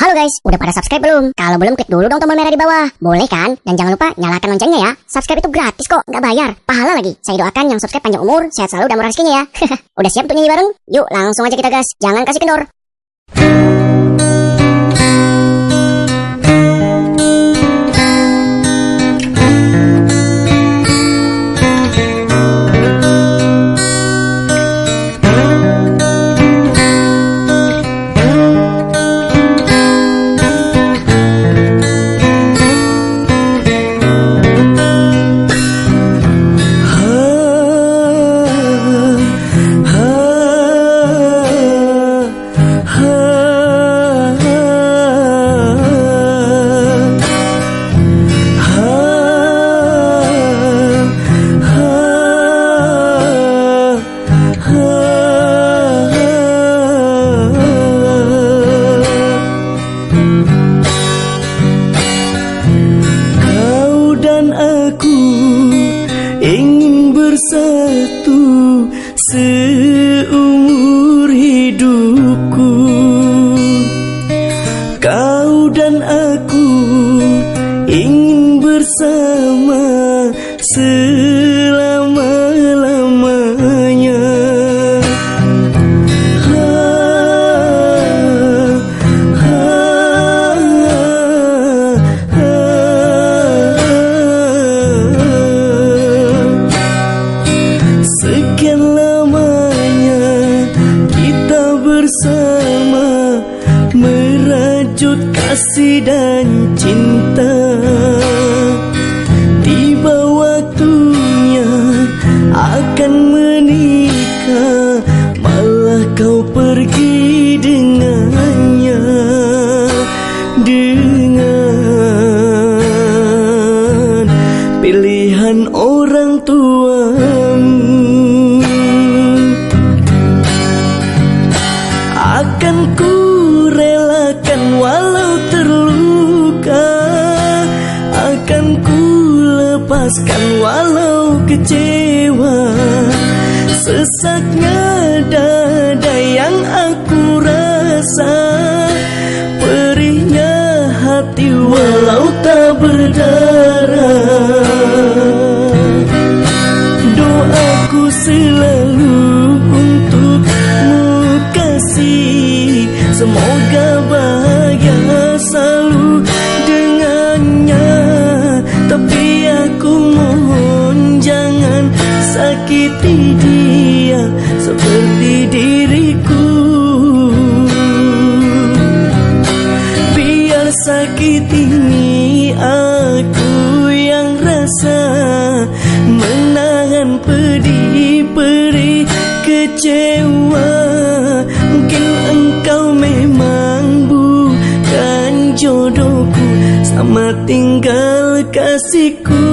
Halo guys, udah pada subscribe belum? Kalau belum klik dulu dong tombol merah di bawah. Boleh kan? Dan jangan lupa nyalakan loncengnya ya. Subscribe itu gratis kok, nggak bayar. Pahala lagi. Saya doakan yang subscribe panjang umur, sehat selalu dan murah rezekinya ya. udah siap untuk nyanyi bareng? Yuk langsung aja kita gas. Jangan kasih kendor. tu se Merajut kasih dan cinta. Tiba waktunya akan menikah Malah kau pergi dengannya. Dengan pilihan orang tuamu lepaskan walau kecewa. Sesaknya dada yang aku rasa. Perihnya hati walau tak berdarah. Doaku selalu sakit ini aku yang rasa Menahan pedih perih kecewa. Mungkin engkau memang bukan jodohku. Selamat tinggal kasihku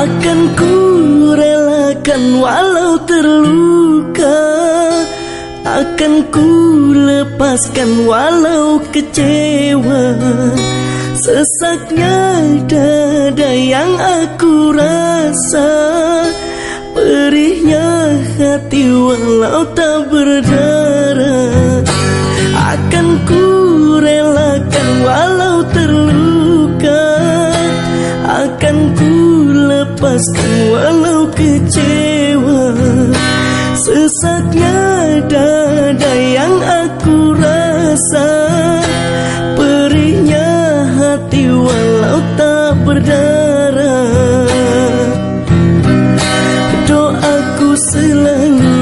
Akan ku relakan walau terluka. Akan ku lepaskan walau kecewa. Sesaknya dada yang aku rasa. Perihnya hati walau tak berdarah. Akan ku relakan walau lepaskan walau kecewa Sesaknya dada yang aku rasa. Perihnya hati walau tak berdarah. Doaku selalu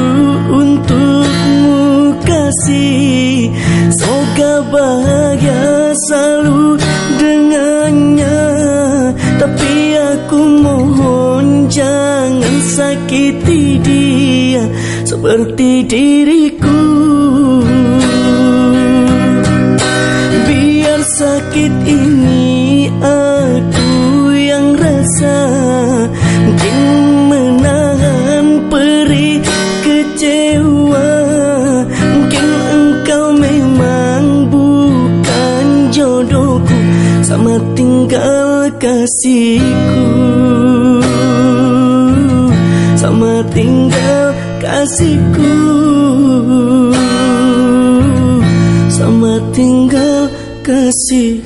untukmu kasih. Semoga bahagia sakiti dia Seperti diriku. Sakit ini aku yang rasa Mungkin menahan perih kecewa. Mungkin engkau memang bukan jodohku Sama tinggal kasihku kasihku. Sama tinggal kasih